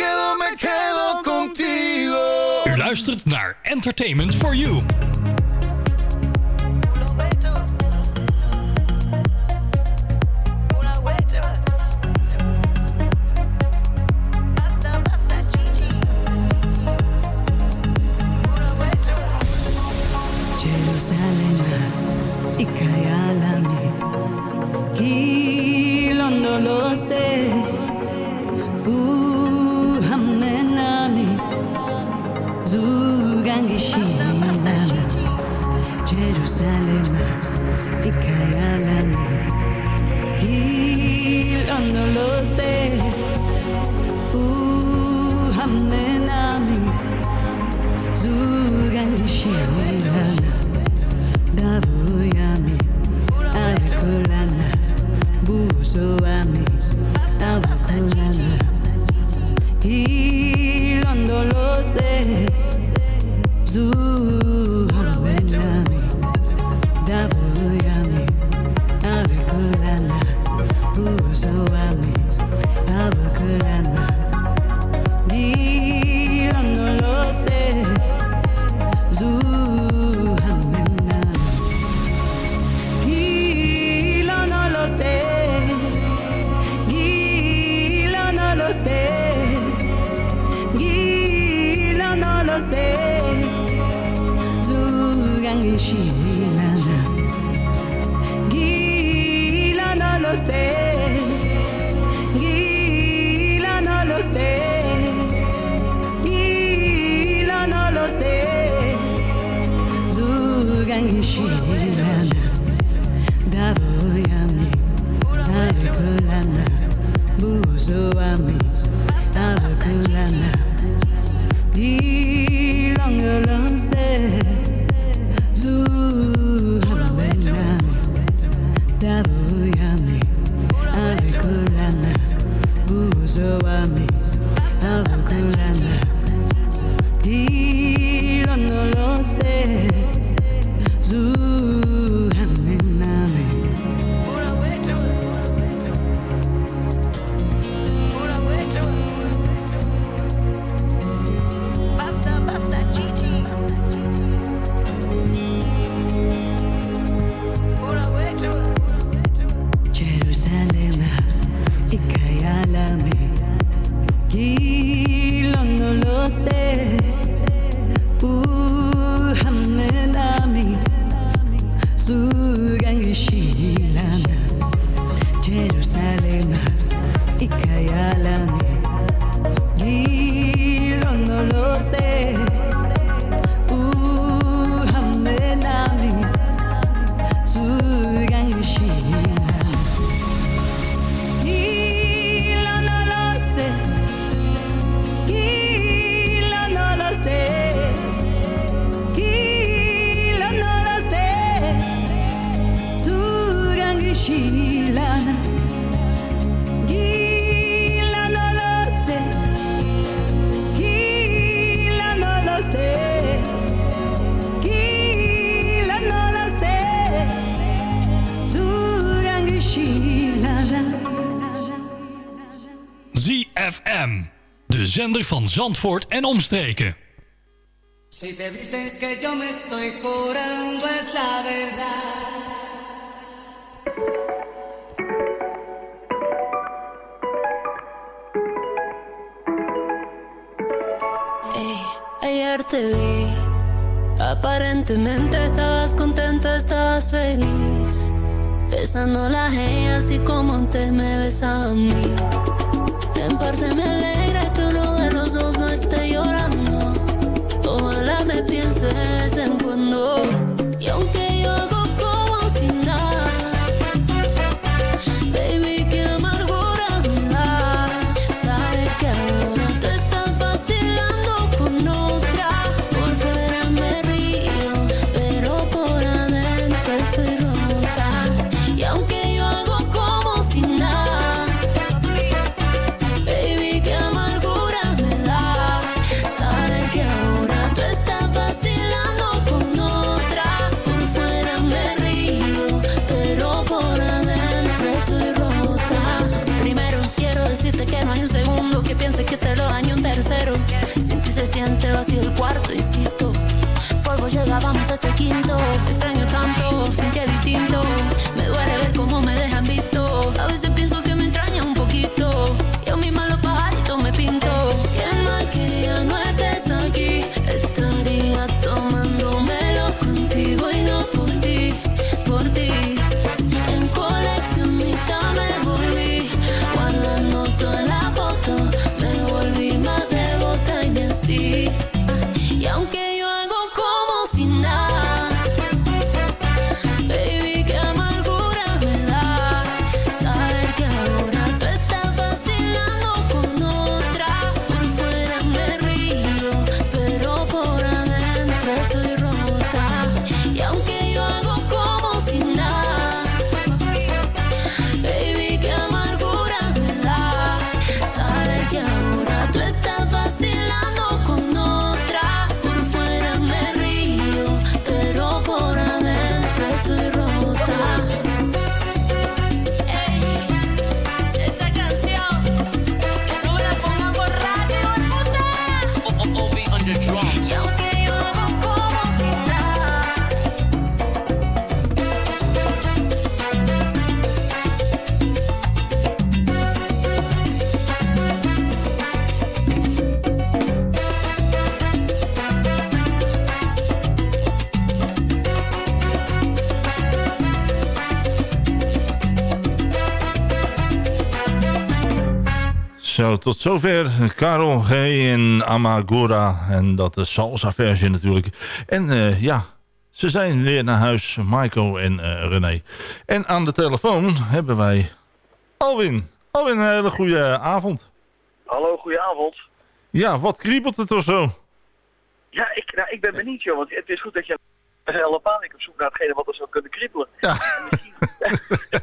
quedo, me quedo, contigo. U luistert naar Entertainment for You. Zandvoort en omstreken. Si te dicen que yo me estoy curando es la verdad. ayer te vi. Aparentemente estabas contento, estabas feliz. Besando la gente así como te me besaba a mí. En parte me. Tot zover Karel G. en Amagura. En dat is salsa versie natuurlijk. En eh, ja, ze zijn weer naar huis, Maiko en eh, René. En aan de telefoon hebben wij Alwin. Alwin, een hele goede avond. Hallo, goedenavond. Ja, wat kriebelt het of zo? Ja, ik, nou, ik ben benieuwd, joh. Want het is goed dat je helemaal ik op zoek naar hetgene wat er zou kunnen kriebelen. Ja.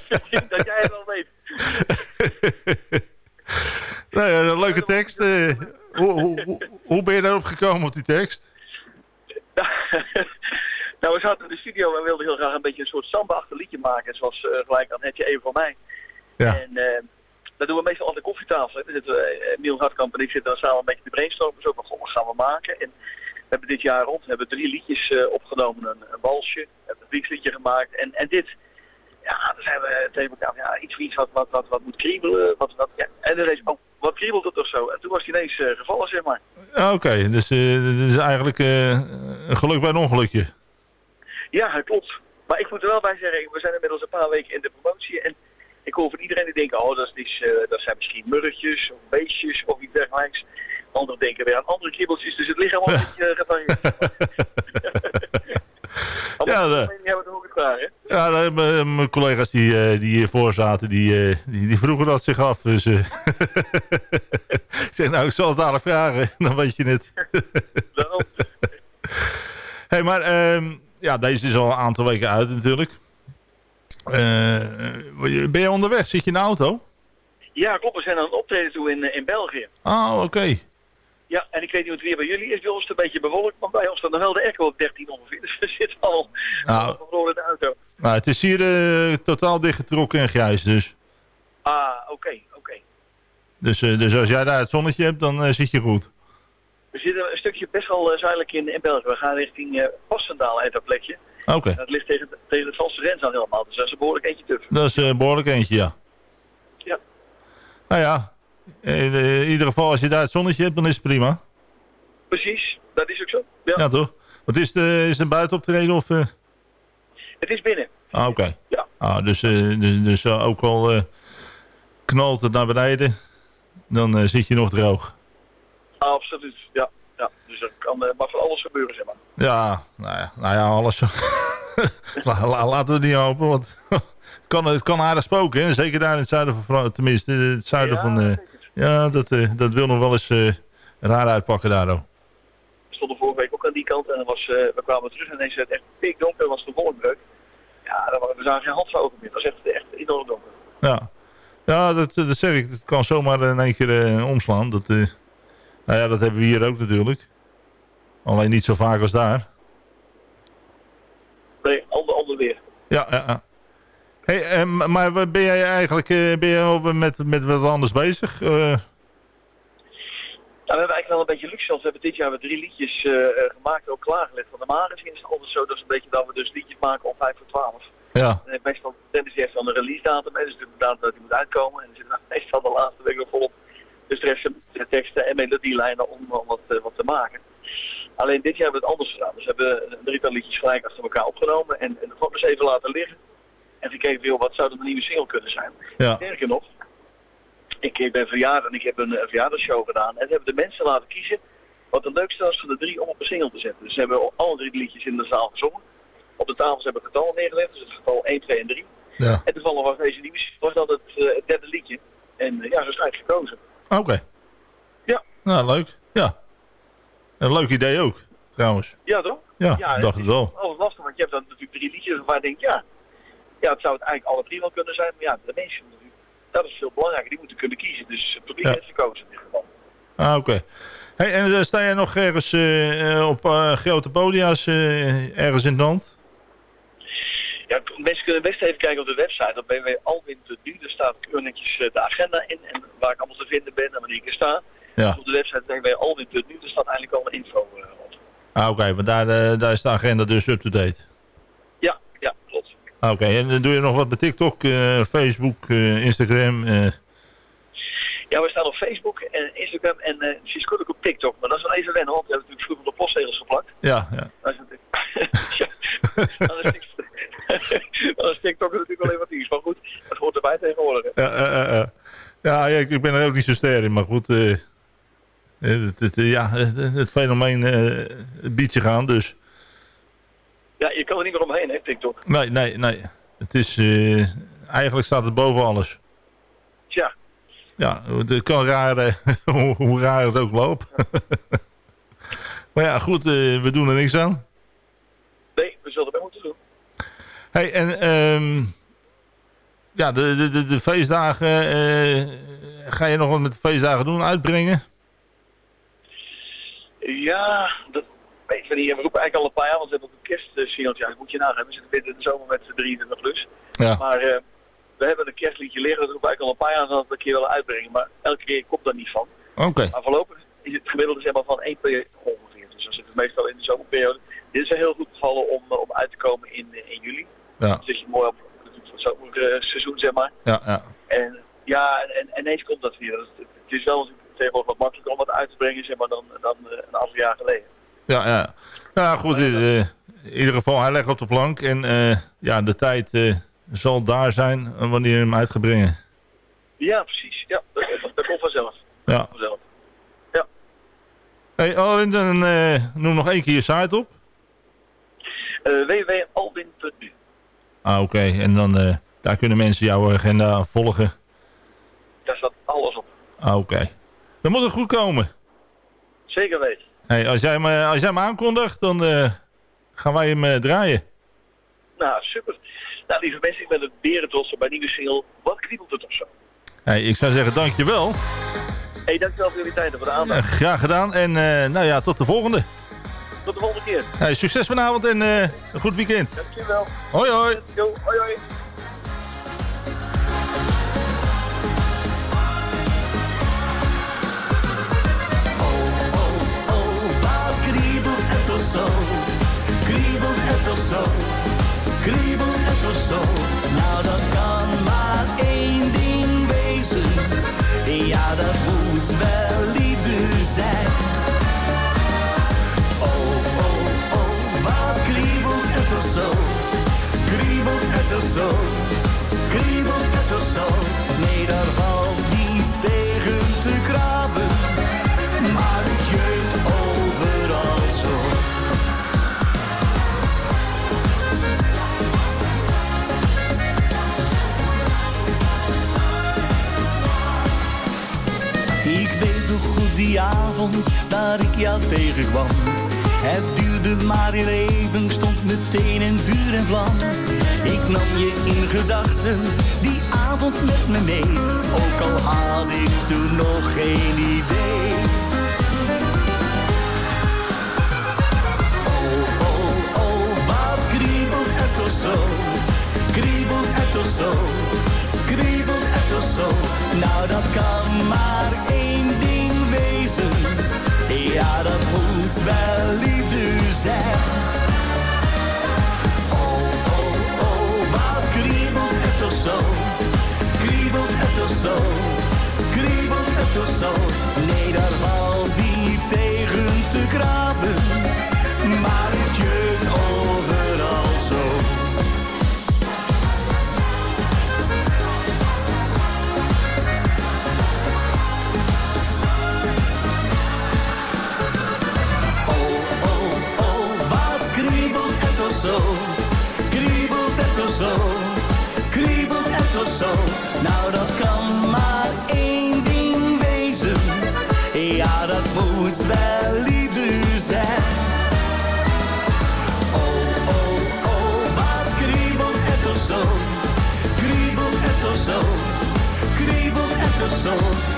Misschien dat jij het wel weet. Nou ja, een leuke tekst. eh. hoe, hoe, hoe- ben je daarop gekomen op die tekst? nou, we zaten in de studio en wilden heel graag een beetje een soort samba-achtig liedje maken. Zoals eh, gelijk aan Het je even voor mij. Ja. En eh, dat doen we meestal aan de koffietafel. Dan zitten we, Emiel Hartkamp en ik zitten dan samen een beetje te brainstormen. Zo van, wat gaan we maken? En we hebben dit jaar rond we hebben drie liedjes opgenomen. Een, een walsje, we hebben een wiksliedje gemaakt. En, en dit, ja, dan zijn we tegen elkaar, ja, iets iets wat, wat, wat, wat moet kriebelen. Wat, wat, ja. En dan ineens, oh, wat kriebelt het of zo? En toen was hij ineens eh, gevallen, zeg maar. Ah, Oké, dus dit is eigenlijk eh, een geluk bij een ongelukje. Ja, klopt. Maar ik moet er wel bij zeggen, we zijn inmiddels een paar weken in de promotie. En ik hoor van iedereen die denkt, oh, dat, is, dat zijn misschien murretjes of beestjes of iets dergelijks. Anderen denken weer aan andere kriebeltjes, dus het ligt allemaal een beetje uh, gevarieerd. Ja, ja, de- die hebben het ook gevraagd, hè? Ja, nou, mijn mijn collega's die, eh, die hiervoor zaten, die, eh, die, die vroegen dat zich af. Dus, eh, ik zeg, nou, ik zal het dadelijk vragen, dan weet je het. hey, maar ehm, ja, deze is al een aantal weken uit natuurlijk. Eh, ben je onderweg? Zit je in de auto? Ja, klopt. We zijn aan het optreden toe in, eh, in België. Ah, oké. Ja, en ik weet niet hoe het weer bij jullie is. Bij ons is het een beetje bewolkt, maar bij ons staat nog wel de echo op 13 ongeveer. Dus we zitten al Nou. in de auto. Nou, het is hier eh, totaal dichtgetrokken en grijs, dus. Ah, oké, oké. Dus, eh, dus als jij daar het zonnetje hebt, dan eh, zit je goed. We zitten een stukje best wel zuidelijk in, in België. We gaan richting Passendaal, heet dat plekje. Oké, dat ligt tegen, tegen het Valse grens aan helemaal. Dus dat is een behoorlijk eentje tuf. dat is eh, behoorlijk eentje, ja. Ja. Nou ja, in, eh, in ieder geval als je daar het zonnetje hebt, dan is het prima. Precies, dat is ook zo. Ja. Ja, toch? Wat is de, is het een buitenoptreden of... eh? Het is binnen. Ah, oké. Ja. Ah, dus eh, dus, dus ook al knalt het naar beneden, dan zit je nog droog. Absoluut, ja. ja. Dus er kan, mag van alles gebeuren, zeg maar. Ja, nou ja, nou ja alles. La- la- laten we het niet hopen, want kan, het kan aardig spoken. Hè? Zeker daar in het zuiden van tenminste het zuiden Ja, van... ja, dat, eh, dat wil nog wel eens eh, raar uitpakken daar ook. We stonden vorige week ook aan die kant en was, eh, we kwamen terug en ineens werd het echt pikdonker. was de wolkbreuk. Ja, dan, we zagen geen hand van ogen meer. Dat was echt, echt enorm donker. Ja, ja dat, dat zeg ik. Het kan zomaar in één keer omslaan. Dat, nou ja, dat hebben we hier ook natuurlijk. Alleen niet zo vaak als daar. Nee, ander, ander weer. Ja, ja, ja. Hey, eh, m- maar ben jij eigenlijk eh, ben jij met, met wat anders bezig? Eh, Ja, we hebben eigenlijk wel een beetje luxe, want we hebben dit jaar weer drie liedjes eh, gemaakt, ook klaargelegd. Van normaal gezien is het altijd zo, dat is een beetje dat we dus liedjes maken om 5 voor 12. ja, En meestal, Dennis die heeft dan een release datum, hè, dus de datum dat hij moet uitkomen. En er zit nou meestal de laatste week nog volop. Dus er heeft de teksten en melodielijnen om, om wat, wat te maken. Alleen dit jaar hebben we het anders gedaan. Dus we hebben een drietal liedjes gelijk achter elkaar opgenomen en, en gewoon eens even laten liggen. En gekeken, joh, wat zou dan een nieuwe single kunnen zijn? Ja. Sterker nog, ik, ik ben verjaardag en ik heb een, een verjaardagsshow gedaan. En hebben de mensen laten kiezen wat het leukste was van de drie om op een single te zetten. Dus ze hebben alle drie de liedjes in de zaal gezongen. Op de tafels hebben we getallen neergelegd, dus het getal 1, 2 en 3. ja. En toevallig was deze nieuwe was dat het, eh, het derde liedje. En eh, ja, zo is het uitgekozen. Oké. Ja. Nou, leuk. Ja. Een leuk idee ook, trouwens. Ja, toch? Ja, ik dacht het wel. Alles lastig, want je hebt dan natuurlijk drie liedjes waar je denkt, ja, ja, het zou het eigenlijk alle drie wel kunnen zijn. Maar ja, de mensen dat is veel belangrijker. Die moeten kunnen kiezen. Dus het publiek Ja. heeft gekozen in dit geval. Ah, oké. Hey, en eh, sta jij nog ergens eh, eh, op grote podia's ergens in het land? Ja, mensen kunnen best even kijken op de website. Op www.alwin.nu. Daar staat keurig netjes de agenda in. En waar ik allemaal te vinden ben en wanneer ik er sta. Ja. Dus op de website www.alwin.nu. Daar staat eigenlijk al de info op. Ah, oké, want daar, daar is de agenda dus up-to-date. Ah, Oké, en dan doe je nog wat bij TikTok, eh, Facebook, eh, Instagram? eh, Ja, we staan op Facebook en Instagram en uh, sinds ook op TikTok. Maar dat is wel even wennen, want we hebben natuurlijk vroeger de postzegels geplakt. ja, ja. Dat is natuurlijk... dan is TikTok- natuurlijk wel even wat nieuws. Maar goed, dat hoort erbij tegenwoordig. hè. Ja, eh, eh, eh. Ja, ja, ik ben er ook niet zo ster in, maar goed. eh, eh, het, het, eh, ja, het, het fenomeen eh, biedt zich aan, dus... Ja, je kan er niet meer omheen, hè, TikTok. Nee, nee, nee. Het is... eh, eigenlijk staat het boven alles. Tja, Ja, het kan raar, eh, hoe, hoe raar het ook loopt. maar ja, goed, eh, we doen er niks aan. nee, we zullen wel moeten doen. Hey, en ehm, ja, de, de, de, de feestdagen, ga je nog wat met de feestdagen doen, uitbrengen? Ja, dat We roepen eigenlijk al een paar jaar, want we hebben ook een kerstsingeltje. Ja, dat moet je nagaan. We zitten binnen in de zomer met 23 plus. Ja. Maar eh, we hebben een kerstliedje liggen. Dat roepen we eigenlijk al een paar jaar dat we een keer willen uitbrengen. Maar elke keer komt daar niet van. Oké. Maar voorlopig is het gemiddelde zeg maar, van één per ongeveer. Dus dan zitten we meestal in de zomerperiode. Dit is heel goed gevallen om, eh, om uit te komen in, eh, in juli. Ja. Dan zit je mooi op het zomerseizoen, zeg maar. Ja, ja. En ja, en, en ineens komt dat weer. Het, het is wel tegenwoordig wat makkelijker om het uit te brengen zeg maar, dan, dan een aantal jaar geleden. Ja, ja. Nou goed, eh, in ieder geval, hij legt op de plank. En eh, ja, de tijd eh, zal daar zijn wanneer je hem uit gaat brengen. Ja, precies. Ja, dat, dat komt vanzelf. Ja. vanzelf. Hey, oh, en dan noem nog één keer je site op. Www.albin.nu Ah, oké. En dan, daar kunnen mensen jouw agenda volgen. Daar staat alles op. Ah, oké. Dan moet het goed komen. Zeker weten. Hey, als, jij hem, eh, als jij hem aankondigt, dan eh, gaan wij hem eh, draaien. Nou, super. Nou, lieve mensen, ik ben het beren trots op mijn nieuwe single. Wat kriebelt het of zo? Hey, ik zou zeggen, dankjewel. hey, dankjewel voor jullie tijd en voor de Eh, aandacht. graag gedaan. En nou ja, tot de volgende. Tot de volgende keer. Hey, succes vanavond en een goed weekend. Dankjewel. Hoi, hoi. Yo, hoi, hoi. Kriebelt het toch zo? Kriebelt het toch zo? Nou, dat kan maar één ding wezen. Ja, dat moet wel liefde zijn. Oh, oh, oh, wat zo? Kriebelt het toch zo? Kriebelt het toch zo? Nee, daar valt niets tegen te kraben. Die avond dat ik jou tegenkwam. Het duurde maar heel even, stond meteen in vuur en vlam. Ik nam je in gedachten die avond met me mee. Ook al had ik toen nog geen idee. Oh, oh, oh, wat kriebelt het toch zo? Kriebelt het toch zo? Kriebelt het toch zo? Nou, dat kan maar één ding Ja, dat moet wel liefde zijn. Oh, oh, oh, wat kriebelt het toch zo? Kriebelt het toch zo? Kriebelt het toch zo?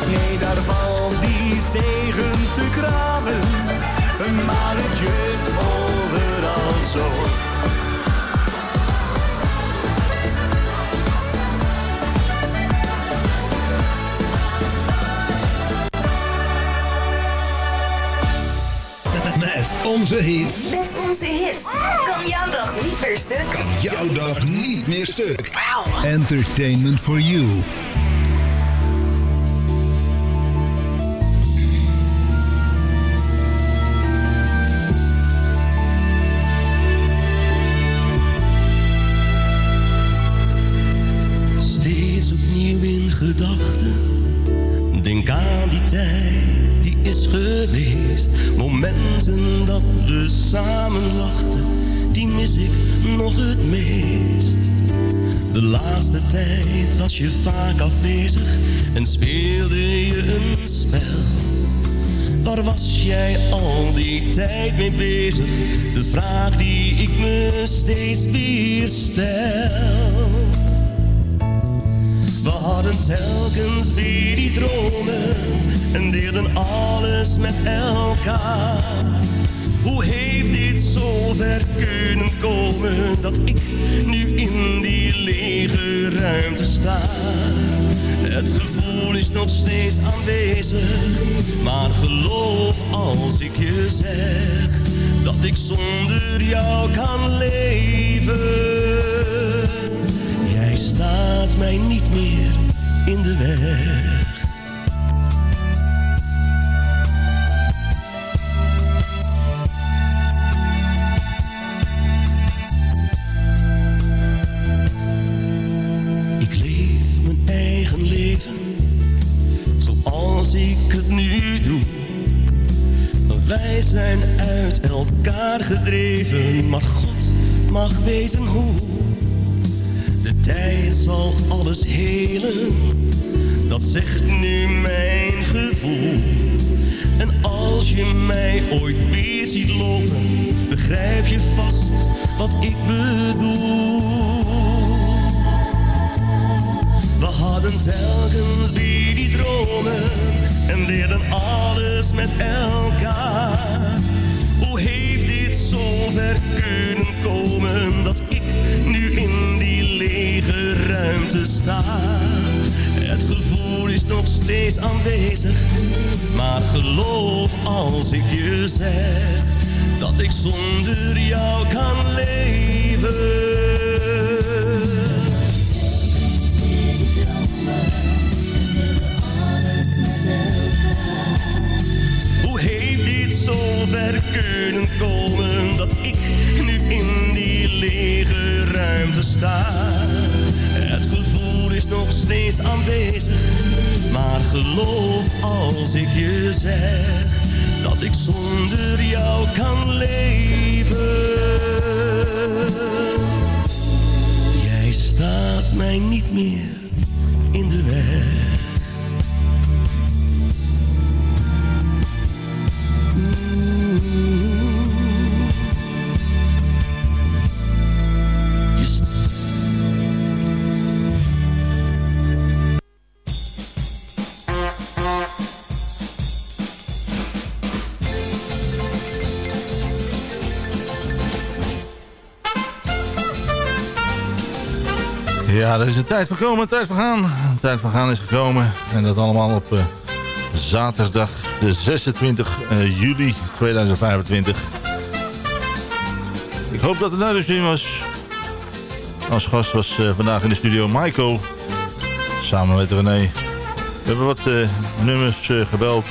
Nee, daar valt niet tegen te kraben. Maar het overal zo. Met onze hits. Met onze hits kan jouw dag niet meer stuk. Jouw dag niet meer stuk. Entertainment for you. Tijd mee bezig? De vraag die ik me steeds weer stel. We hadden telkens weer die dromen en deelden alles met elkaar. Hoe heeft dit zo ver kunnen komen dat ik nu in die lege ruimte sta? Het gevoel is nog steeds aanwezig, maar geloof als ik je zeg dat ik zonder jou kan leven. Jij staat mij niet meer in de weg. Zoals ik het nu doe. Wij zijn uit elkaar gedreven, maar God mag weten hoe. De tijd zal alles helen, dat zegt nu mijn gevoel. En als je mij ooit weer ziet lopen, begrijp je vast wat ik bedoel. We hadden telkens weer die dromen en leerden alles met elkaar. Hoe heeft dit zo ver kunnen komen dat ik nu in die lege ruimte sta? Het gevoel is nog steeds aanwezig, maar geloof als ik je zeg dat ik zonder jou kan leven. Komen dat ik nu in die lege ruimte sta? Het gevoel is nog steeds aanwezig, maar geloof als ik je zeg dat ik zonder jou kan leven. Jij staat mij niet meer in de weg. Een tijd van komen, tijd van gaan. Een tijd van gaan is gekomen. En dat allemaal op uh, zaterdag de 26 uh, juli 2025. Ik hoop dat het de zin was. Als gast was uh, vandaag in de studio Michael. Samen met René. We hebben wat nummers gebeld.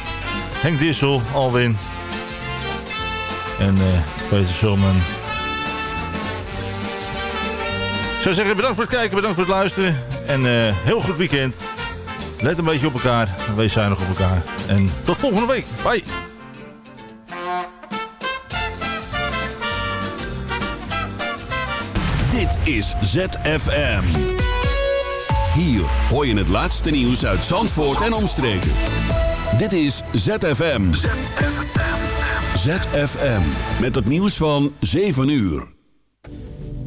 Henk Dissel, Alwin. En Peter Zulman. Ik zou zeggen bedankt voor het kijken, bedankt voor het luisteren. En uh, heel goed weekend. Let een beetje op elkaar. Wees zuinig op elkaar. En tot volgende week. Bye. Dit is ZFM. Hier hoor je het laatste nieuws uit Zandvoort en omstreken. Dit is. ZFM. ZFM. Met het nieuws van 7 uur.